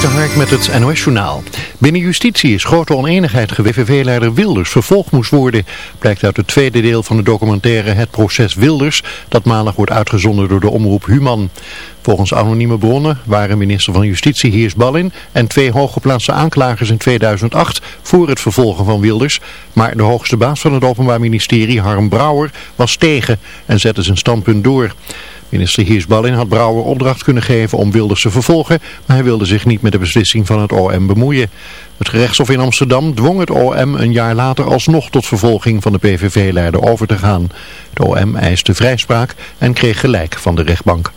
Dik de met het NOS-journaal. Binnen justitie is grote oneenigheid geweest. VVV-leider Wilders vervolgd moest worden. Blijkt uit het tweede deel van de documentaire Het Proces Wilders... dat maandag wordt uitgezonden door de omroep Human. Volgens anonieme bronnen waren minister van Justitie Heers Ballin... en twee hooggeplaatste aanklagers in 2008 voor het vervolgen van Wilders. Maar de hoogste baas van het Openbaar Ministerie, Harm Brouwer, was tegen... en zette zijn standpunt door. Minister Heersballin had Brouwer opdracht kunnen geven om Wilders te vervolgen, maar hij wilde zich niet met de beslissing van het OM bemoeien. Het gerechtshof in Amsterdam dwong het OM een jaar later alsnog tot vervolging van de PVV-leider over te gaan. Het OM eiste vrijspraak en kreeg gelijk van de rechtbank.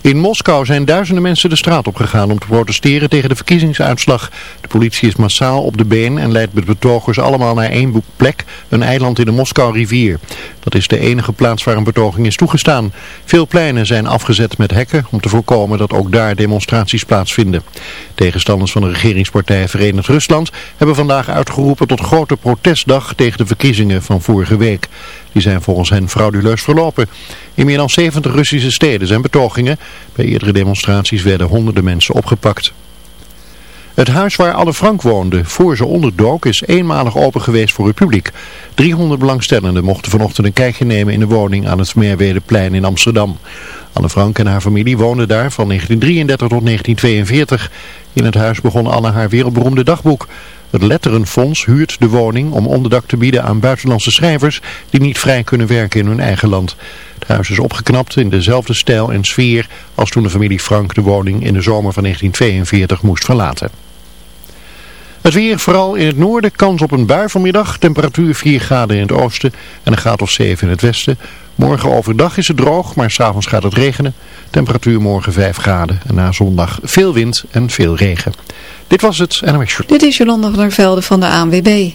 In Moskou zijn duizenden mensen de straat opgegaan om te protesteren tegen de verkiezingsuitslag. De politie is massaal op de been en leidt met betogers allemaal naar één plek, een eiland in de Moskou-rivier. Dat is de enige plaats waar een betoging is toegestaan. Veel pleinen zijn afgezet met hekken om te voorkomen dat ook daar demonstraties plaatsvinden. Tegenstanders van de regeringspartij Verenigd Rusland hebben vandaag uitgeroepen tot grote protestdag tegen de verkiezingen van vorige week. Die zijn volgens hen frauduleus verlopen. In meer dan 70 Russische steden zijn betogingen. Bij eerdere demonstraties werden honderden mensen opgepakt. Het huis waar Anne Frank woonde, voor ze onderdook, is eenmalig open geweest voor het publiek. 300 belangstellenden mochten vanochtend een kijkje nemen in de woning aan het Meerwedeplein in Amsterdam. Anne Frank en haar familie woonden daar van 1933 tot 1942. In het huis begon Anne haar wereldberoemde dagboek. Het Letterenfonds huurt de woning om onderdak te bieden aan buitenlandse schrijvers die niet vrij kunnen werken in hun eigen land. Het huis is opgeknapt in dezelfde stijl en sfeer als toen de familie Frank de woning in de zomer van 1942 moest verlaten. Het weer, vooral in het noorden, kans op een bui vanmiddag. Temperatuur 4 graden in het oosten en een graad of 7 in het westen. Morgen overdag is het droog, maar s'avonds gaat het regenen. Temperatuur morgen 5 graden en na zondag veel wind en veel regen. Dit was het Show. Dit is Jolanda van der Velde van de ANWB.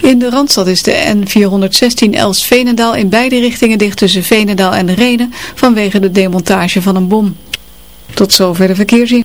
In de Randstad is de N416 Els-Venendaal in beide richtingen dicht tussen Venendaal en Renen vanwege de demontage van een bom. Tot zover de verkeersin.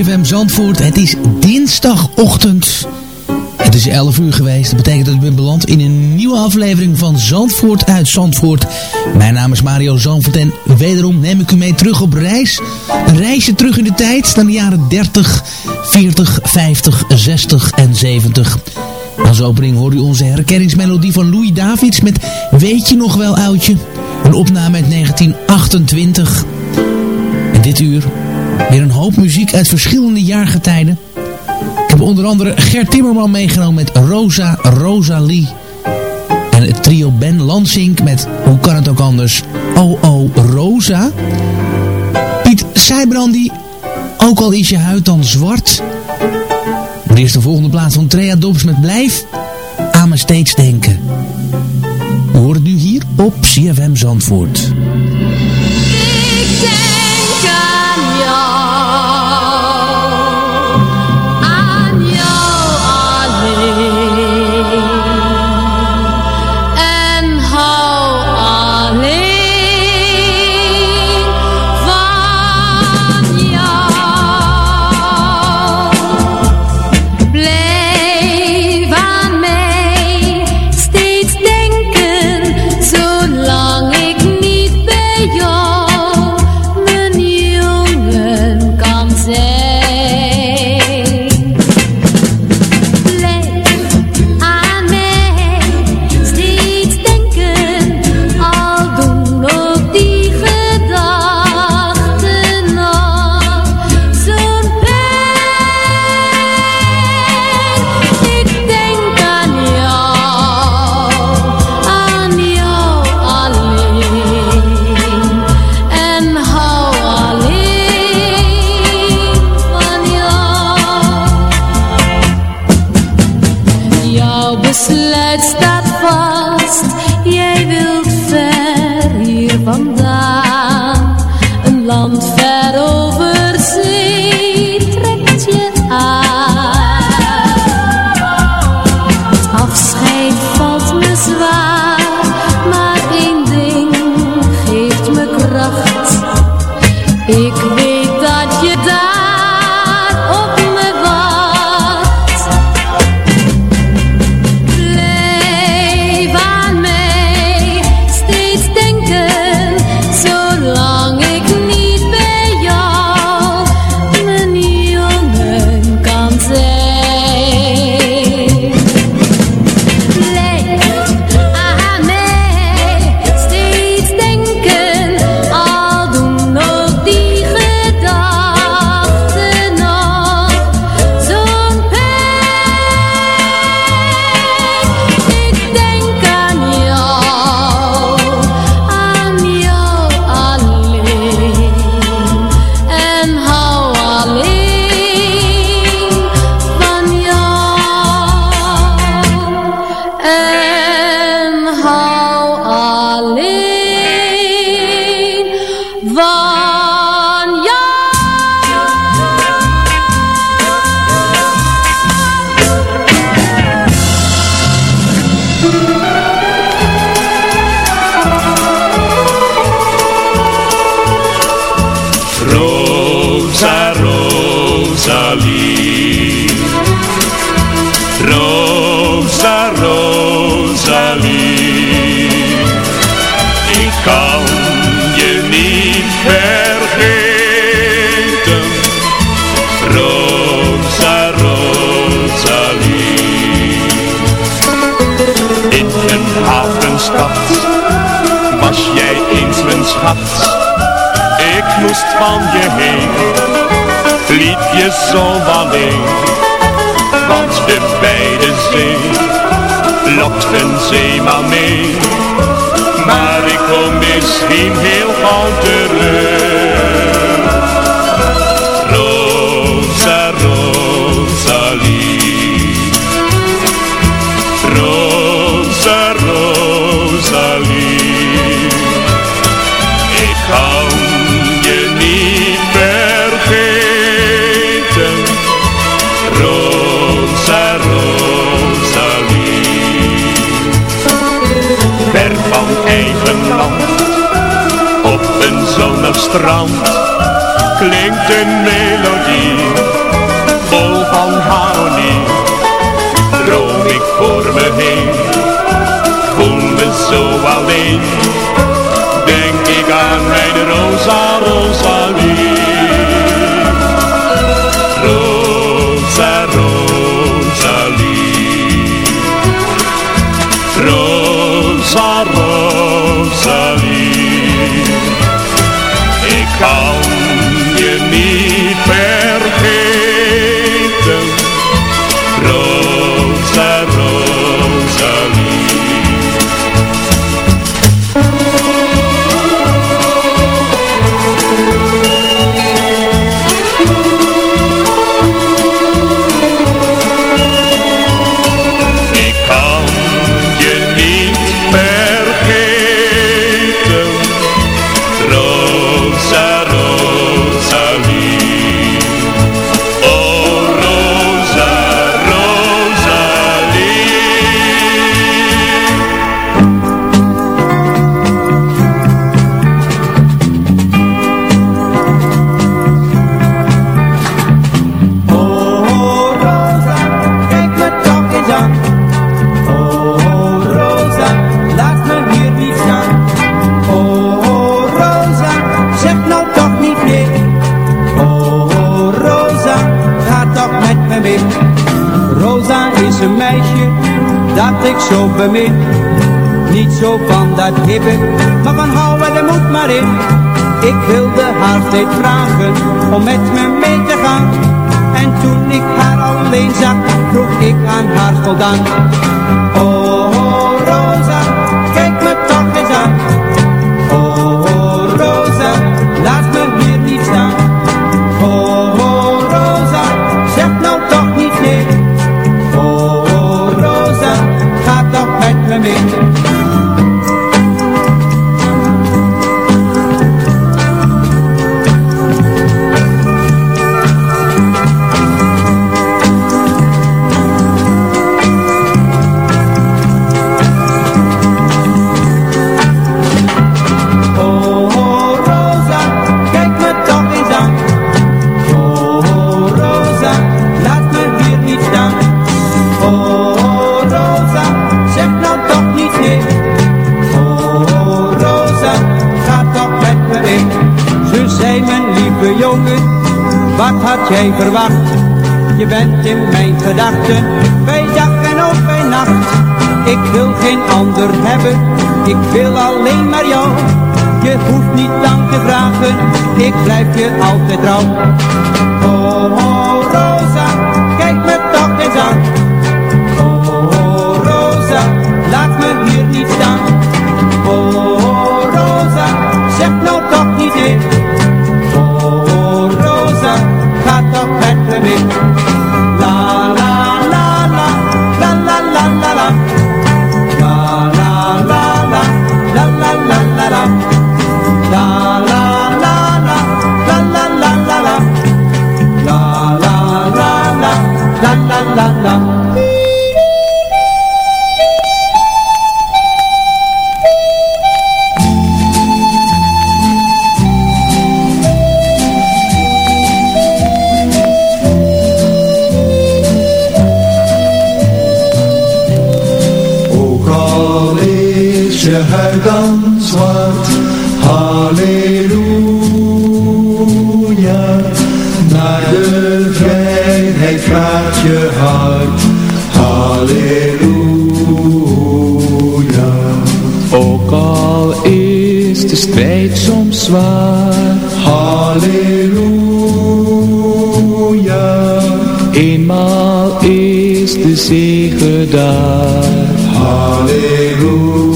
CFM Zandvoort, het is dinsdagochtend. Het is 11 uur geweest. Dat betekent dat ik ben beland in een nieuwe aflevering van Zandvoort uit Zandvoort. Mijn naam is Mario Zandvoort en wederom neem ik u mee terug op reis. Een reisje terug in de tijd naar de jaren 30, 40, 50, 60 en 70. Als opening hoort u onze herkenningsmelodie van Louis Davids met Weet je nog wel oudje? Een opname uit 1928. En dit uur Weer een hoop muziek uit verschillende jaargetijden. Ik heb onder andere Gert Timmerman meegenomen met Rosa Rosalie. En het trio Ben Lansing met, hoe kan het ook anders, Oh Rosa. Piet Seibrandi, ook al is je huid dan zwart. Maar eerst de volgende plaats van Trea Dobbs met Blijf aan me steeds denken. We horen nu hier op CFM Zandvoort. En door me. Niet zo van dat hippe, maar van houden de moed maar in. Ik wilde haar steeds vragen om met me mee te gaan. En toen ik haar alleen zag, vroeg ik aan haar voldaan. Oh, vragen, ik blijf je altijd trouw. Je huid dan zwart, halleluja. Naar de vrijheid gaat je hart, halleluja. Ook al is de strijd soms zwaar, halleluja. Eenmaal is de zege daar, Halleluja,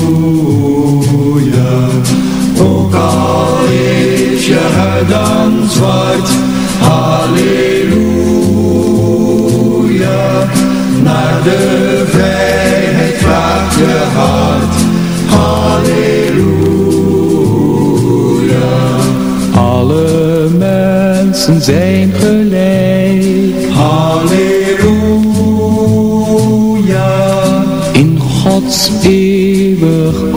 zwart. Halleluja, naar de vrijheid vraagt je hart. Halleluja, alle mensen zijn gelijk. Halleluja, in Gods eeuwig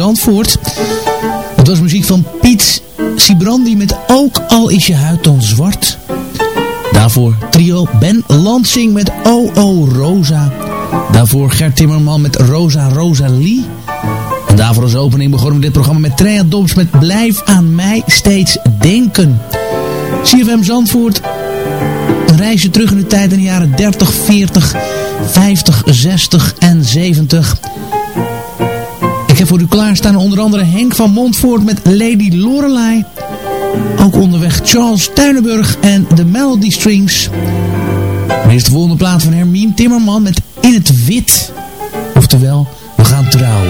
Zandvoort. Het was muziek van Piet Sibrandi met Ook al is je huid dan zwart. Daarvoor trio Ben Lansing met O O Rosa. Daarvoor Gert Timmerman met Rosa Rosalie. En daarvoor als opening begonnen we dit programma met Trea Doms met Blijf aan mij steeds denken. CFM Zandvoort een reisje terug in de tijd in de jaren 30, 40, 50, 60 en 70. Heb voor u klaarstaan onder andere Henk van Montvoort met Lady Lorelei. Ook onderweg Charles Tuinenburg en de Melody Strings. Maar eerst de volgende plaat van Hermine Timmerman met In het Wit. Oftewel, we gaan trouwen.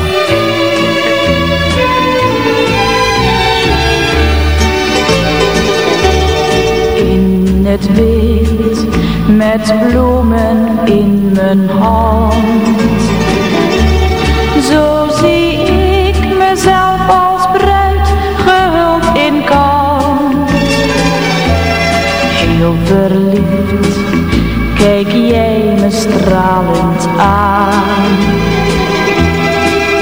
In het wit, met bloemen in mijn hand. Zo heel verliefd. Kijk jij me stralend aan.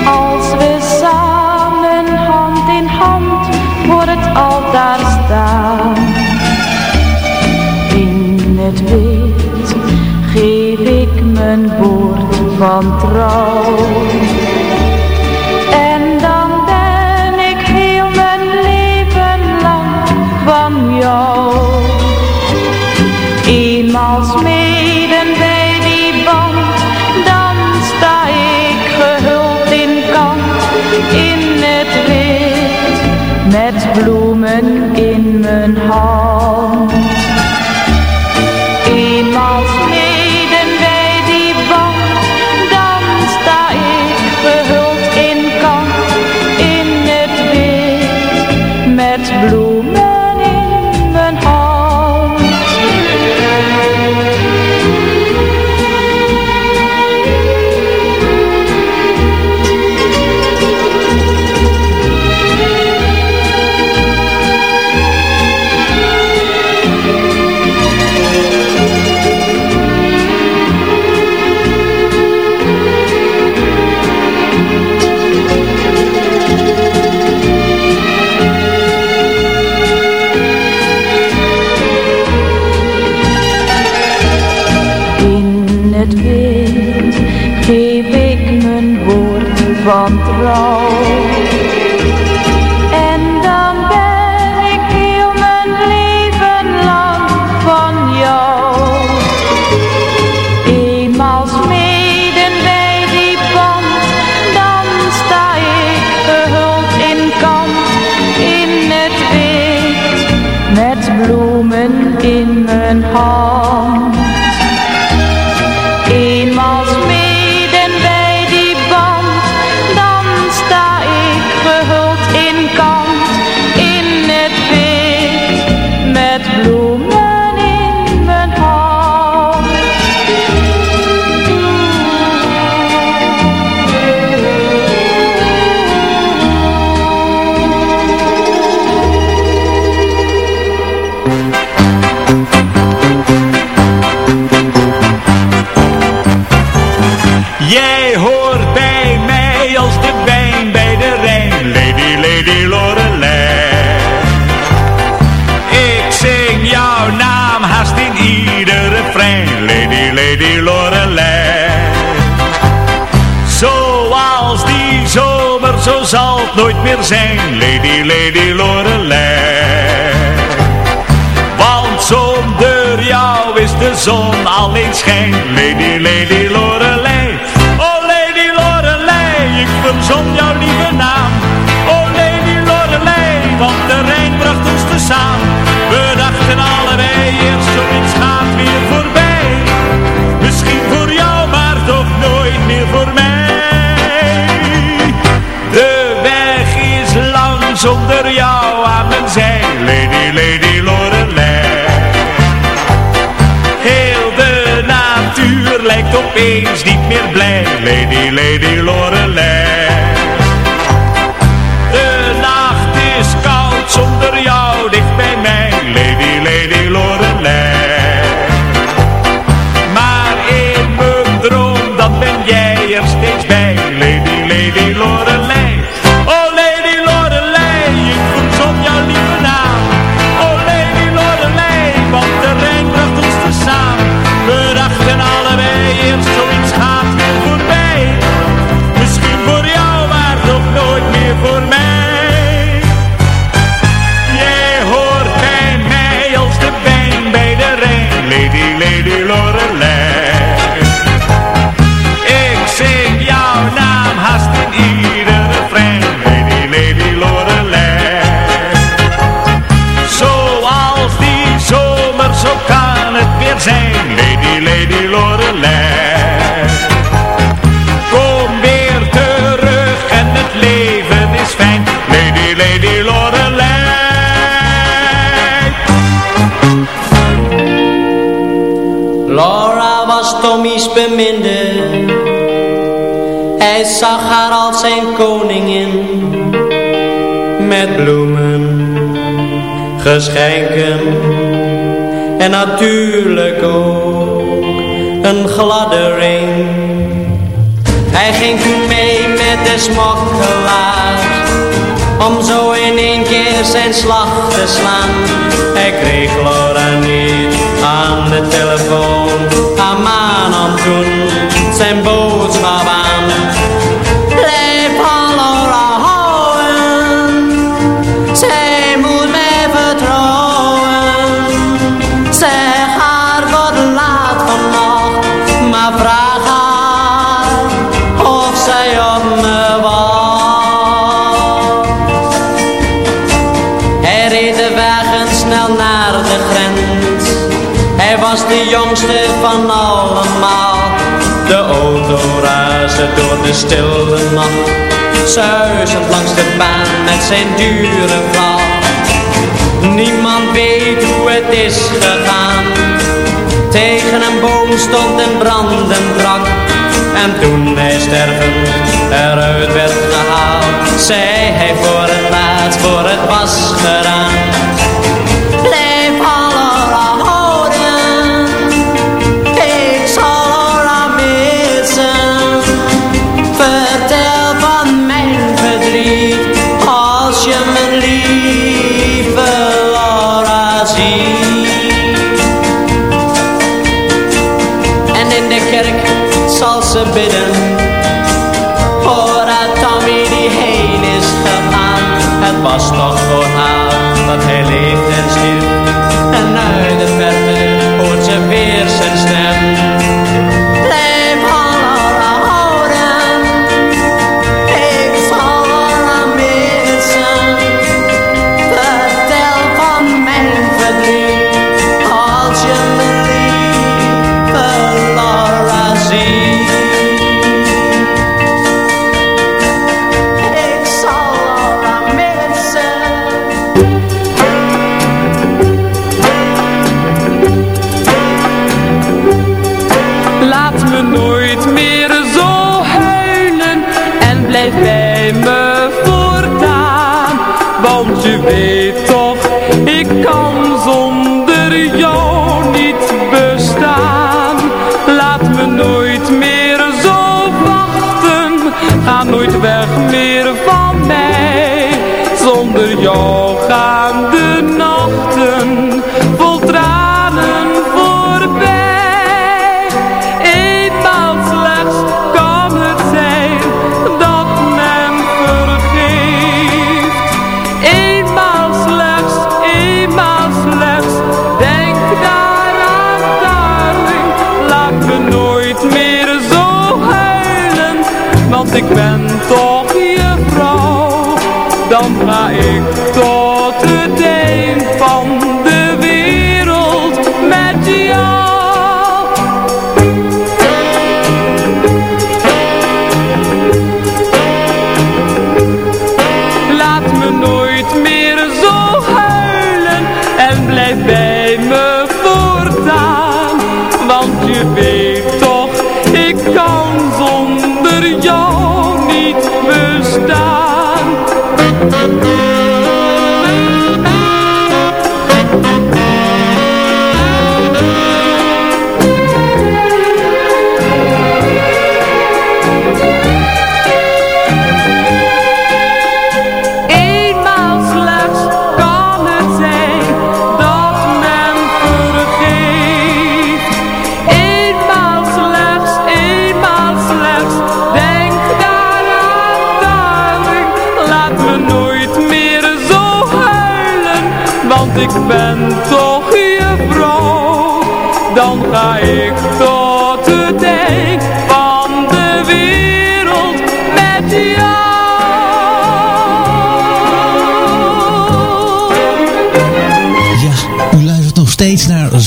Als we samen hand in hand Voor het altaar staan. In het wit geef ik mijn woord van trouw. weer zijn Lady, Lady Lorelei. Want zonder jou is de zon alleen schijn Lady, Lady Lorelei. Oh Lady Lorelei, ik verzon Wees niet meer blij. Lady, lady, lord. een koningin met bloemen, geschenken en natuurlijk ook een gladde ring. Hij ging mee met de smokkelaars om zo in één keer zijn slag te slaan. Hij kreeg Laura niet aan de telefoon, haar toen zijn boodschap. Van allemaal. De auto raasde door de stille nacht. Zuizend langs de baan met zijn dure vlag. Niemand weet hoe het is gegaan. Tegen een boom stond een brandend brak. En toen hij stervend eruit werd gehaald, zei hij voor het laatst, voor het was gedaan. Was toch voor haar dat hij jou gaan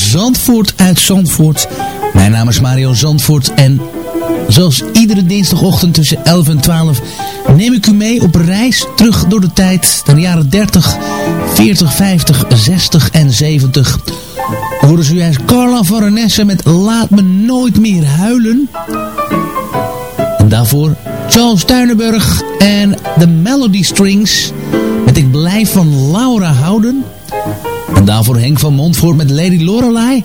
Zandvoort uit Zandvoort. Mijn naam is Mario Zandvoort en zoals iedere dinsdagochtend tussen 11 en 12 neem ik u mee op reis terug door de tijd naar de jaren 30, 40, 50, 60 en 70. Horen ze juist Carla van Renesse met Laat me nooit meer huilen. En daarvoor Charles Tuinenburg en de Melody Strings met Ik blijf van Laura houden. En daarvoor Henk van Montvoort met Lady Lorelei.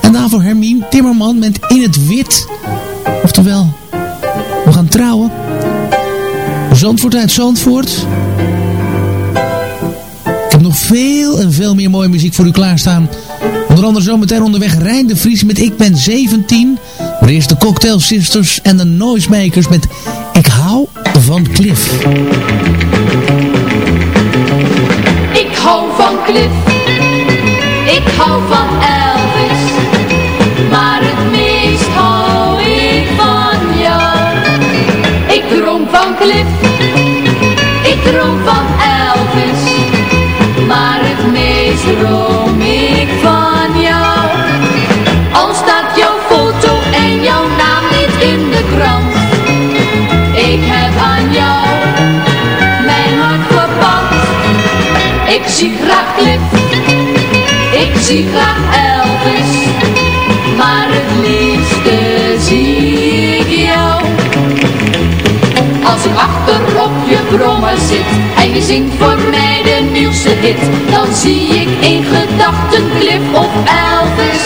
En daarvoor Hermine Timmerman met In het Wit. Oftewel, we gaan trouwen. Zandvoort uit Zandvoort. Ik heb nog veel en veel meer mooie muziek voor u klaarstaan. Onder andere zometeen onderweg Rijn de Vries met Ik ben 17. Maar eerst de Cocktail Sisters en de Noisemakers met Ik hou van Cliff. Ik hou van Cliff, ik hou van Elvis, maar het meest hou ik van jou. Ik droom van Cliff, ik droom van Elvis, maar het meest droom ik van jou. Al staat jouw foto en jouw naam niet in de krant, ik heb aan jou mijn hart gepakt. Ik zie graag Cliff, zie Elvis, maar het liefste zie ik jou. Als ik achter op je brommer zit en je zingt voor mij de nieuwste hit, dan zie ik in gedachten Cliff of Elvis.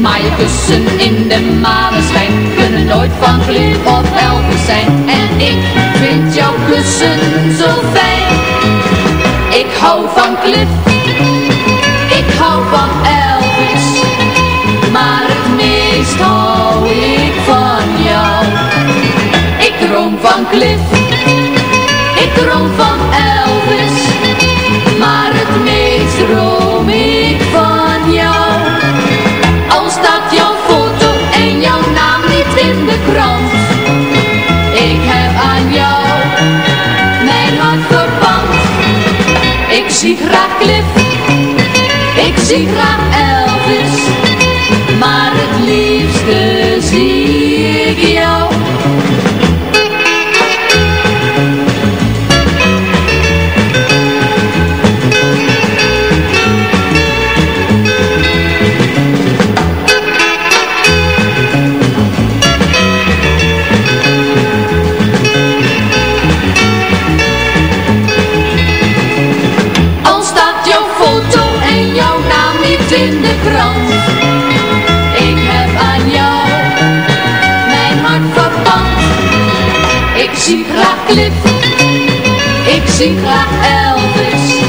Maar je kussen in de maneschijn kunnen nooit van Cliff of Elvis zijn. En ik vind jouw kussen zo fijn. Ik hou van Cliff, zie graag Cliff, ik zie graag zie graag Cliff, ik zie graag Elvis,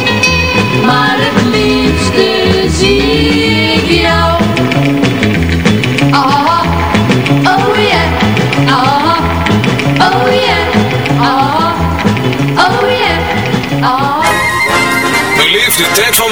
maar het liefste zie ik jou. Ah, oh yeah, ah, oh yeah, ah, oh yeah, ah. Beleef de tijd van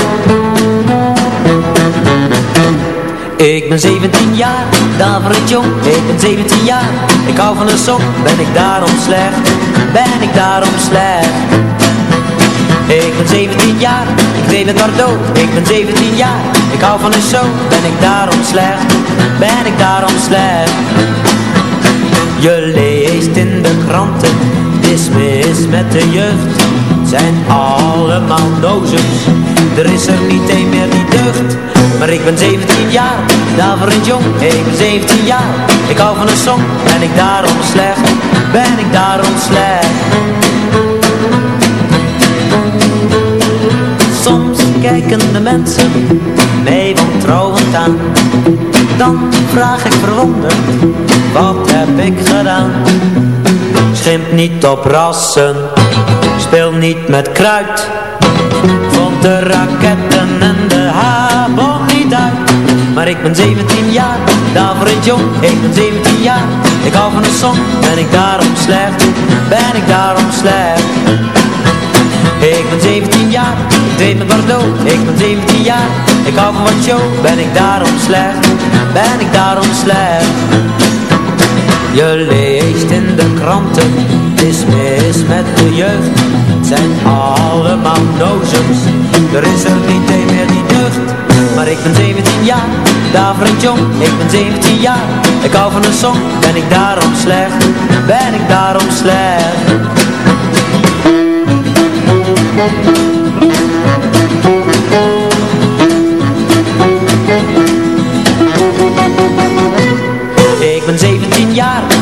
Ben 17 jaar, daverend jong, ik ben 17 jaar Ik hou van een song, ben ik daarom slecht, ben ik daarom slecht? Ik ben 17 jaar, ik weet het maar dood Ik ben 17 jaar, ik hou van een show, ben ik daarom slecht, ben ik daarom slecht? Je leest in de kranten, dis mis met de jeugd. Zijn allemaal dozens, er is er niet één meer die deugt maar ik ben 17 jaar, daverend jong, ik ben 17 jaar. Ik hou van een song, ben ik daarom slecht, ben ik daarom slecht? Soms kijken de mensen mij wantrouwend aan. Dan vraag ik verwonderd, wat heb ik gedaan? Schimp niet op rassen, speel niet met kruid. Vond de raketten en de habon Maar ik ben 17 jaar, daverend jong. Ik ben 17 jaar, ik hou van een song Ben ik daarom slecht, ben ik daarom slecht? Ik ben 17 jaar, ik deed met Bordeaux Ik ben 17 jaar, ik hou van wat show. Ben ik daarom slecht, ben ik daarom slecht? Je leest in de kranten, het is mis met de jeugd. Zijn allemaal dozens, er is er niet een meer die deugd. Maar ik ben 17 jaar, daverend jong, ik ben 17 jaar. Ik hou van een song, ben ik daarom slecht, ben ik daarom slecht. Ik ben 17 jaar,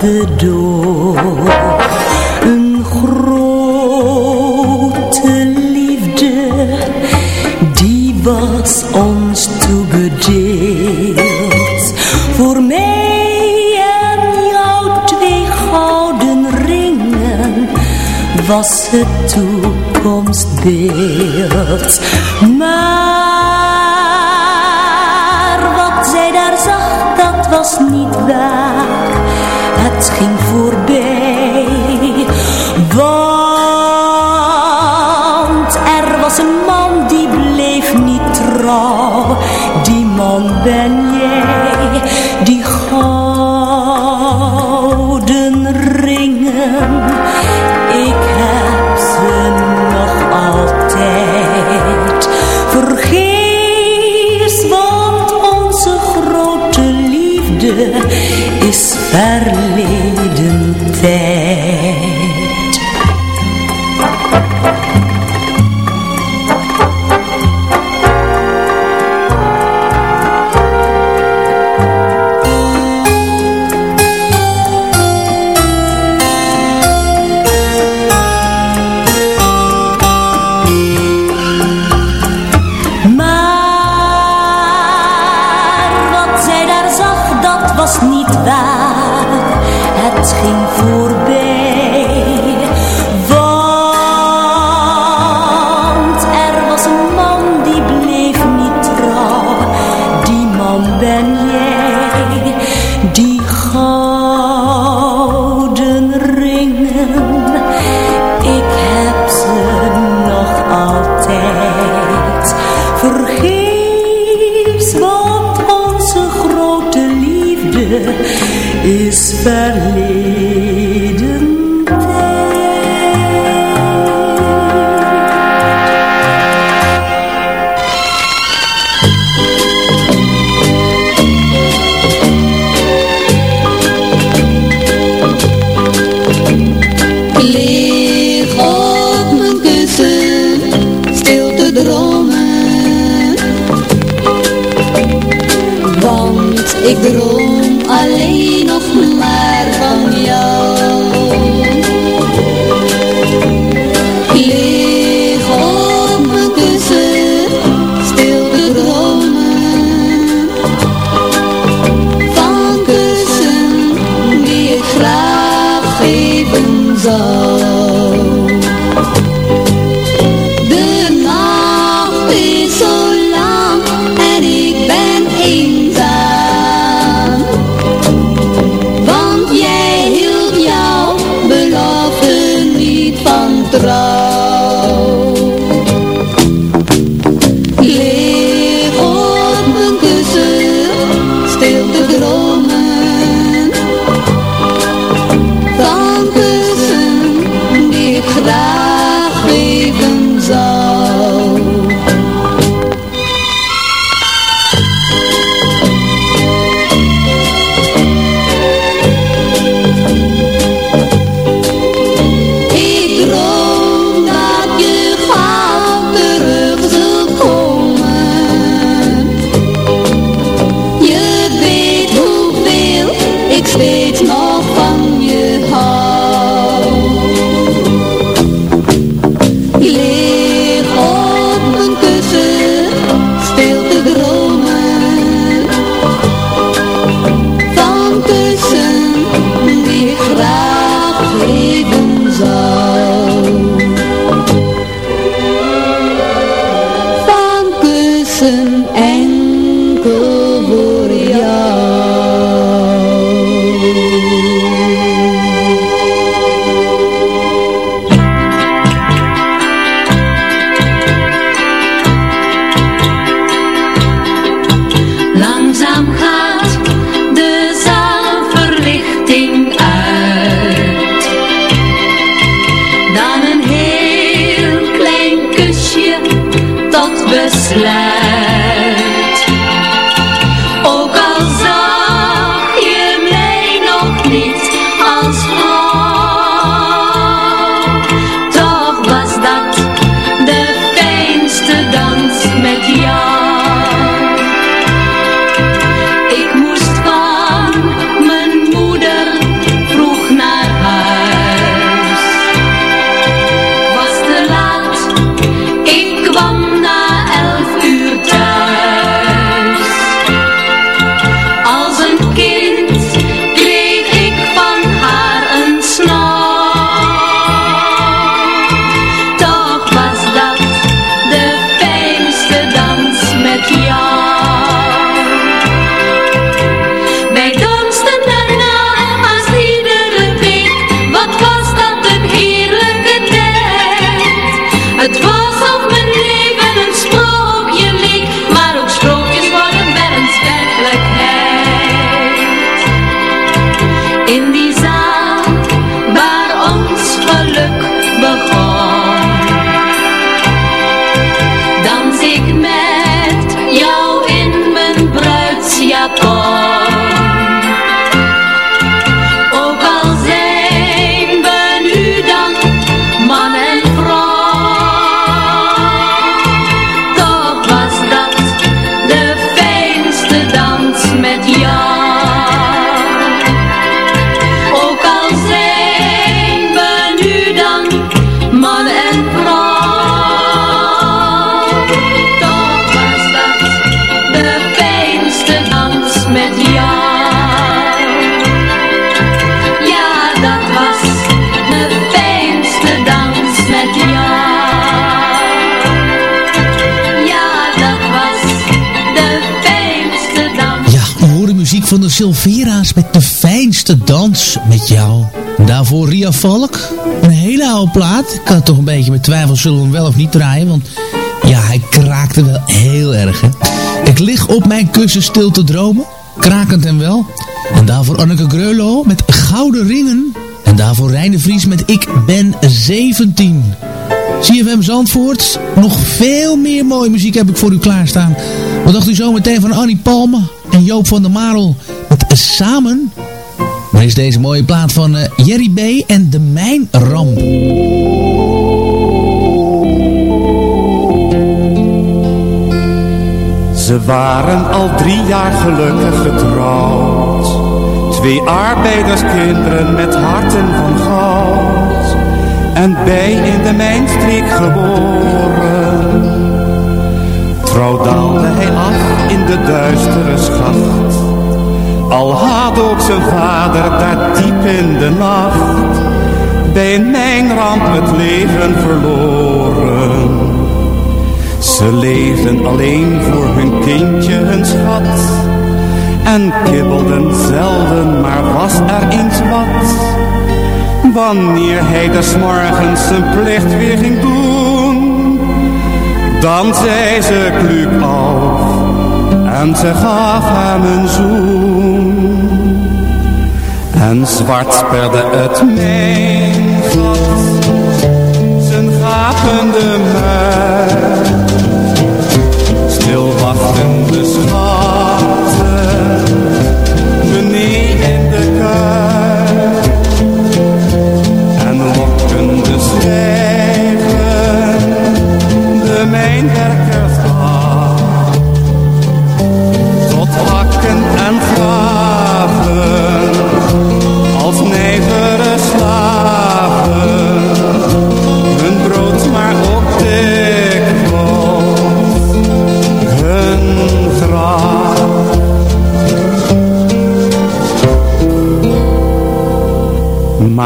vertelde door. Een grote liefde, die was ons toebedeeld. Voor mij en jou twee gouden ringen was het toekomstbeeld. Maar ik droom alleen van de Silvera's met de fijnste dans met jou. Daarvoor Ria Valk, een hele oude plaat. Ik had toch een beetje met twijfel, zullen we hem wel of niet draaien? Want ja, hij kraakte wel heel erg, hè. Ik lig op mijn kussen stil te dromen, krakend en wel. En daarvoor Anneke Greulow met Gouden Ringen. En daarvoor Reine Vries met Ik ben 17. CFM Zandvoort. Nog veel meer mooie muziek heb ik voor u klaarstaan. Wat dacht u zo meteen van Annie Palme Joop van der Marel met Samen? Maar is deze mooie plaat van eh, Jerry B. en de Mijnramp. Ze waren al drie jaar gelukkig getrouwd. Twee arbeiderskinderen met harten van goud. En bij in de mijnstreek geboren. Trouw daalde hij af in de duistere schacht. Al had ook zijn vader daar diep in de nacht. Bij een mijnramp het leven verloren. Ze leefden alleen voor hun kindje, hun schat. En kibbelden zelden, maar was er eens wat. Wanneer hij des morgens zijn plicht weer ging doen. Dan zei ze kluk af en ze gaf hem een zoen. En zwart sperde het mijnvat, zijn gapende muil. Stil wachten de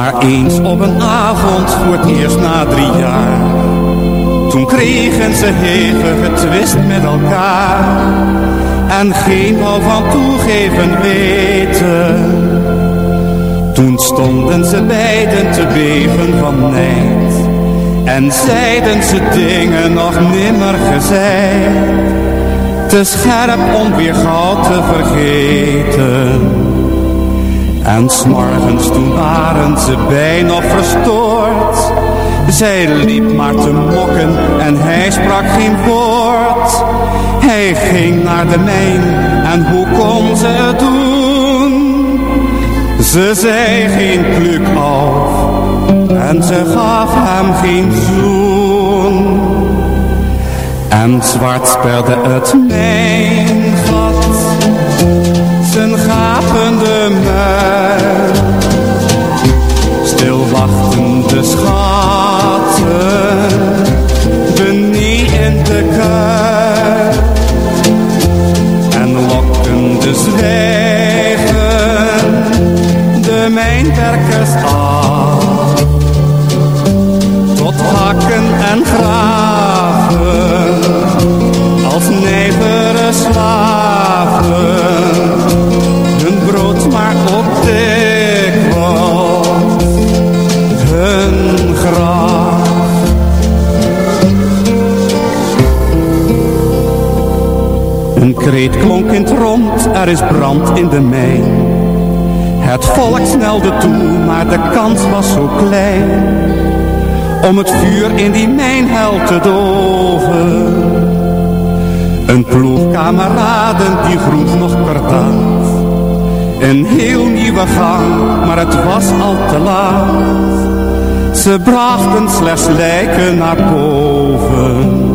Maar eens op een avond voor het eerst na drie jaar Toen kregen ze hevig getwist met elkaar en geen wou van toegeven weten. Toen stonden ze beiden te beven van nijd en zeiden ze dingen nog nimmer gezegd. Te scherp om weer gauw te vergeten. En s'morgens toen waren ze bijna verstoord. Zij liep maar te mokken en hij sprak geen woord. Hij ging naar de mijn en hoe kon ze het doen? Ze zei geen kluk af en ze gaf hem geen zoen. En zwart sperde het mijn rond, er is brand in de mijn. Het volk snelde toe, maar de kans was zo klein. Om het vuur in die mijnhel te doven. Een ploeg kameraden die groet nog dag. Een heel nieuwe gang, maar het was al te laat. Ze brachten slechts lijken naar boven.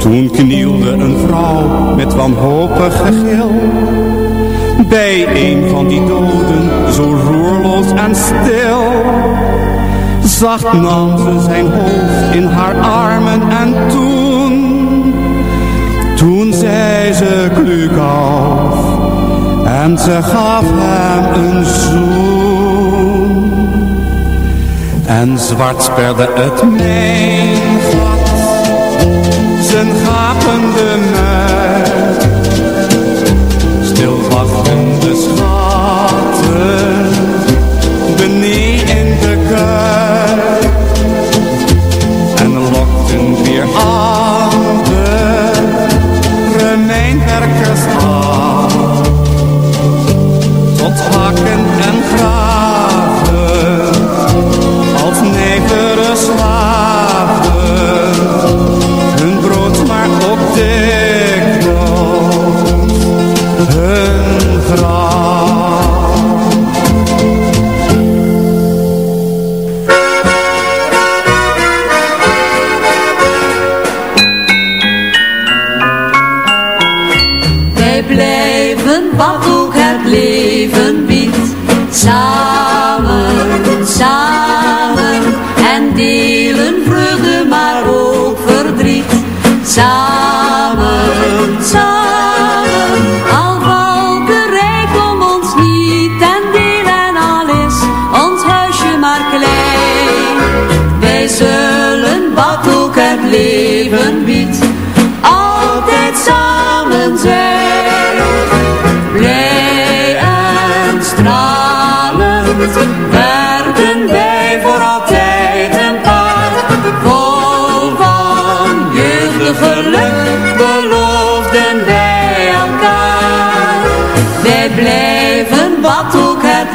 Toen knielde een vrouw met wanhopig gegil. Bij een van die doden, zo roerloos en stil. Zacht nam ze zijn hoofd in haar armen en toen, toen zei ze kluk af en ze gaf hem een zoen. En zwart sperde het mijn zijn gapende muil.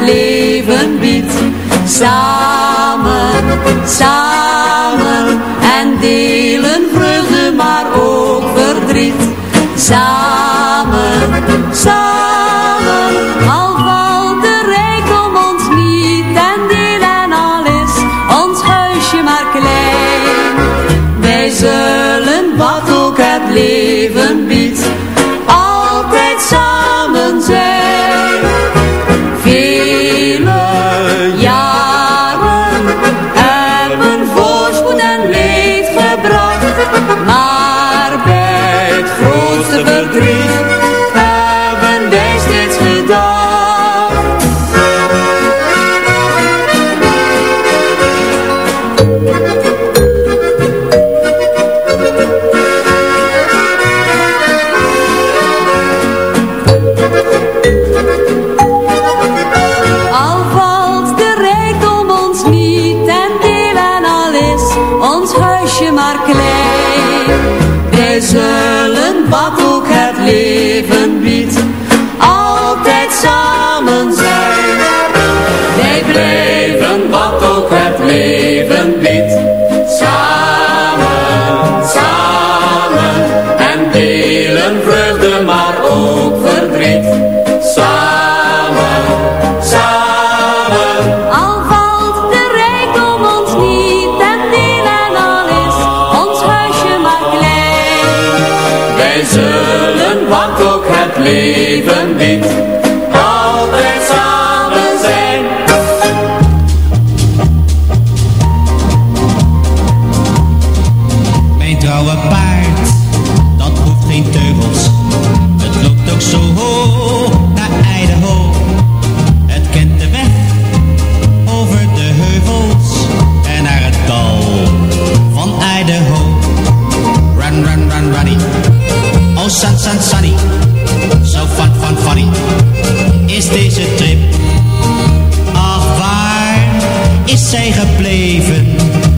Leven biedt. Samen, samen en delen vreugde maar ook verdriet. Samen, samen,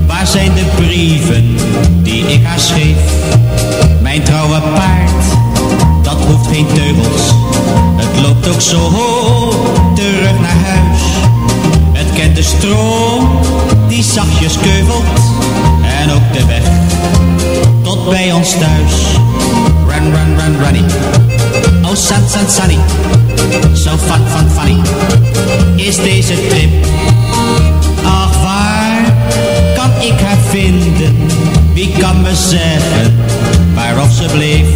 Waar zijn de brieven die ik haar schreef? Mijn trouwe paard, dat hoeft geen teugels. Het loopt ook zo hoog terug naar huis. Het kent de stroom die zachtjes keuvelt. En ook de weg tot bij ons thuis. Run, run, run, runny. Oh, sun, sun, sunny. So fun, fun. Is deze trip? Ach, ik haar vinden? Wie kan me zeggen waarof ze bleef?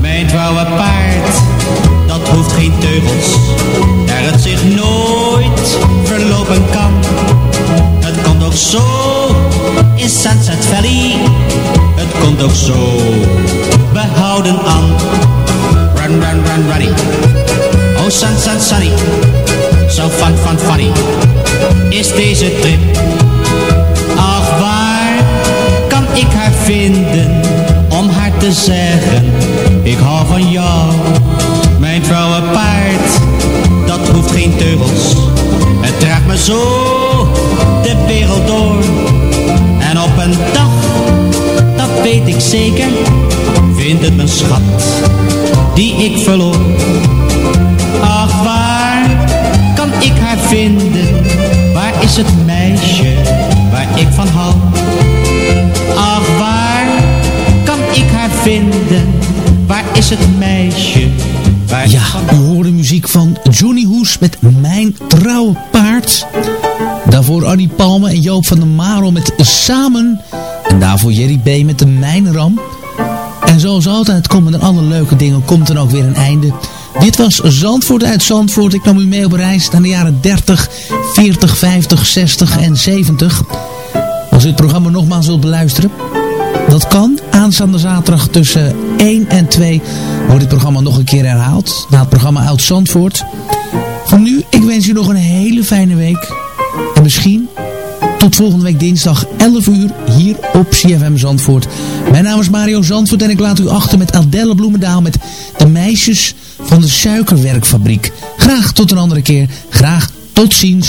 Mijn trouwe paard, dat hoeft geen teugels. Daar het zich nooit verlopen kan. Het komt ook zo in Sunset Valley. Het komt ook zo behouden aan. Run, run, run, runny. Oh, sun, sun, sunny. So fun, fun, funny. Is deze trip? Waar kan ik haar vinden om haar te zeggen? Ik hou van jou, mijn trouwe paard. Dat hoeft geen teugels. Het draagt me zo de wereld door. En op een dag, dat weet ik zeker, vindt het mijn schat die ik verloor. Ach, waar kan ik haar vinden? Waar is het meisje u hoorde muziek van Johnny Hoes met Mijn Trouwe Paard. Daarvoor Annie Palme en Joop van der Marel met Samen. En daarvoor Jerry B. met de Mijnram. En zoals altijd komen er alle leuke dingen, komt er ook weer een einde. Dit was Zandvoort uit Zandvoort. Ik nam u mee op reis naar de jaren 30, 40, 50, 60 en 70. Als u het programma nogmaals wilt beluisteren, dat kan. Aanstaande zaterdag tussen 1 en 2 wordt het programma nog een keer herhaald. Na het programma Oud Zandvoort. Voor nu, ik wens u nog een hele fijne week. En misschien tot volgende week dinsdag 11 uur hier op CFM Zandvoort. Mijn naam is Mario Zandvoort en ik laat u achter met Adelle Bloemendaal met de meisjes van de suikerwerkfabriek. Graag tot een andere keer. Graag tot ziens.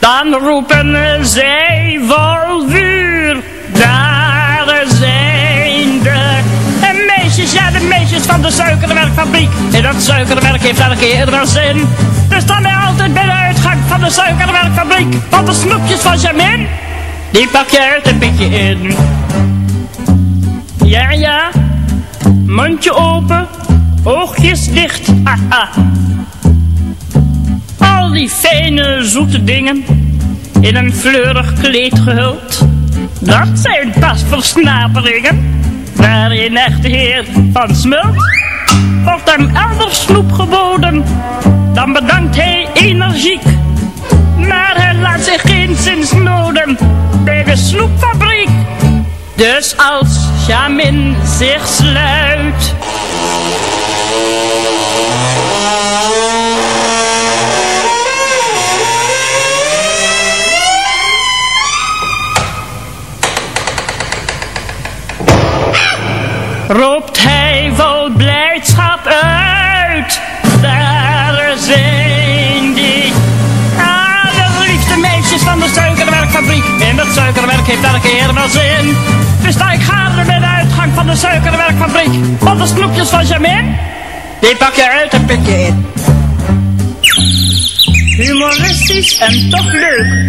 Dan roepen zij vol vuur. Daar zijn de meisjes, ja de meisjes van de suikerwerkfabriek. En dat suikerwerk heeft elke keer wel zin. Dus dan ben altijd bij de uitgang van de suikerwerkfabriek. Want de snoepjes van Jamin, die pak je uit een beetje in. Ja, ja, mondje open, oogjes dicht, haha. Die fijne, zoete dingen, in een fleurig kleed gehuld. Dat zijn pas versnaperingen, waarin echt heer van smult. Wordt hem elders snoep geboden, dan bedankt hij energiek. Maar hij laat zich geen zins noden bij de snoepfabriek. Dus als Jamin zich sluit... roept hij vol blijdschap uit. Daar zijn die allerliefste meisjes van de suikerwerkfabriek. In het suikerwerk heeft elke keer wel zin. Dus sta ik gaande bij de uitgang van de suikerwerkfabriek. Want de snoepjes van Jamin, die pak je uit en pik je in. Humoristisch en toch leuk.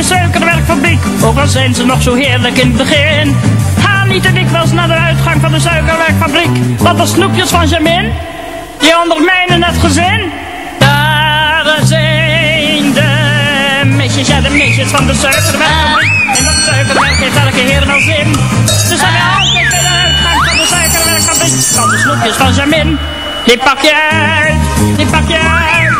de suikerwerkfabriek. Ook al zijn ze nog zo heerlijk in het begin. Ga niet te dikwijls naar de uitgang van de suikerwerkfabriek. Want de snoepjes van Jamin, die ondermijnen het gezin. Daar zijn de meisjes, ja de meisjes van de suikerwerkfabriek. En dat suikerwerk heeft elke heer wel zin. Ze zijn altijd bij de uitgang van de suikerwerkfabriek. Van de snoepjes van Jamin, die pak je uit, die pak je uit,